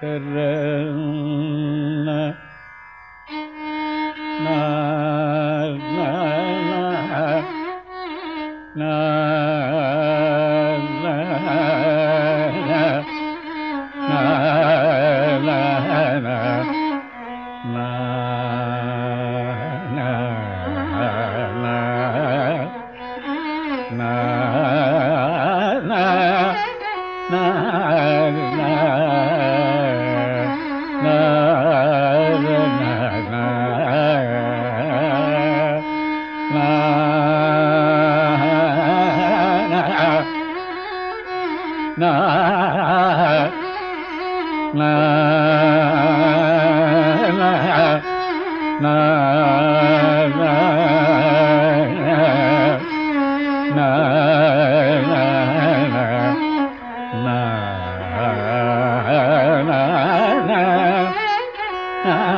கர்ண na na Ah.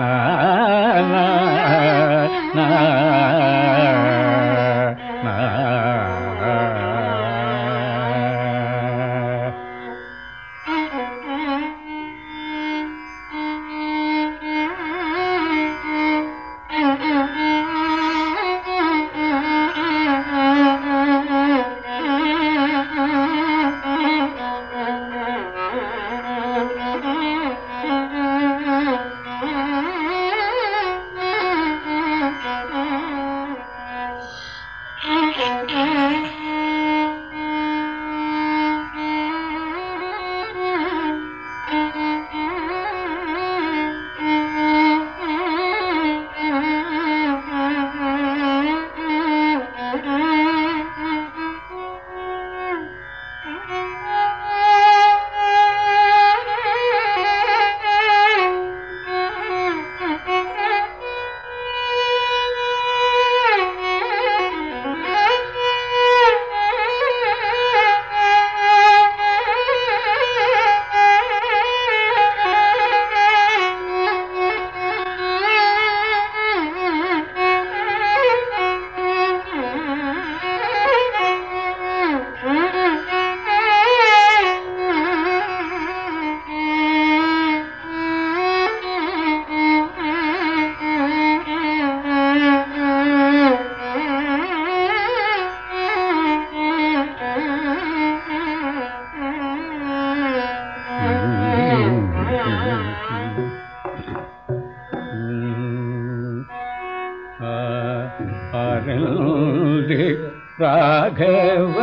Anandhi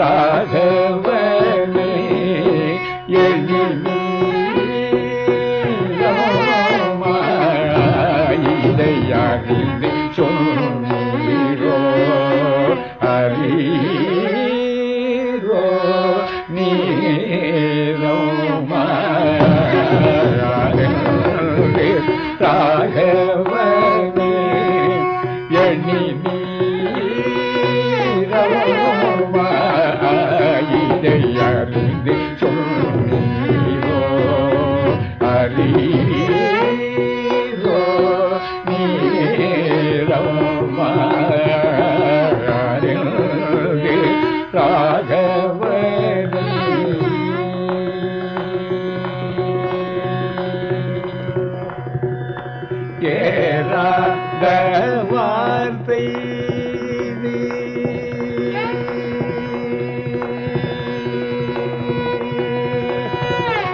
ராகவனே எழுதையாகின்றே சொன்னீரோ அறிரோ நீ They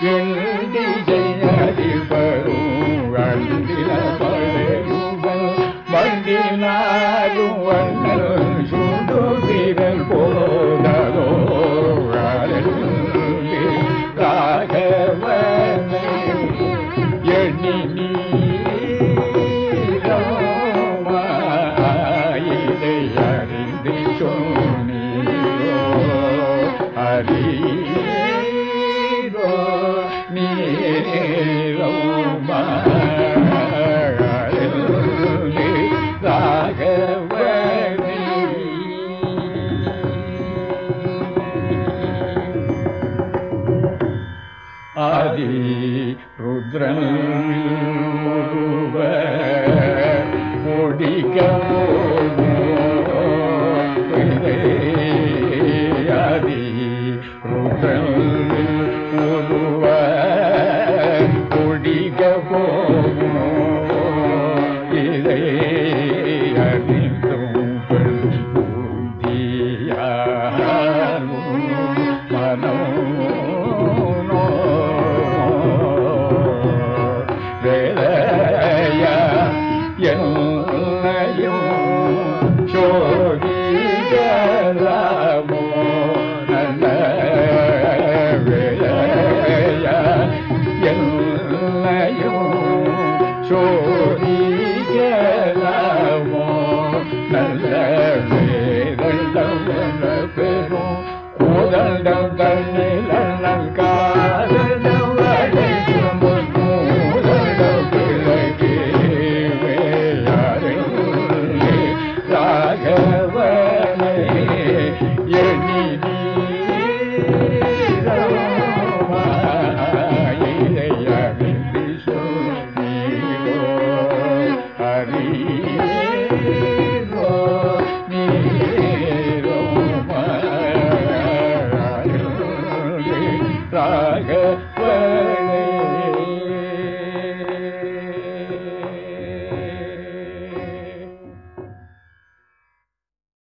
用 முருவ ജനയും ಭಗವ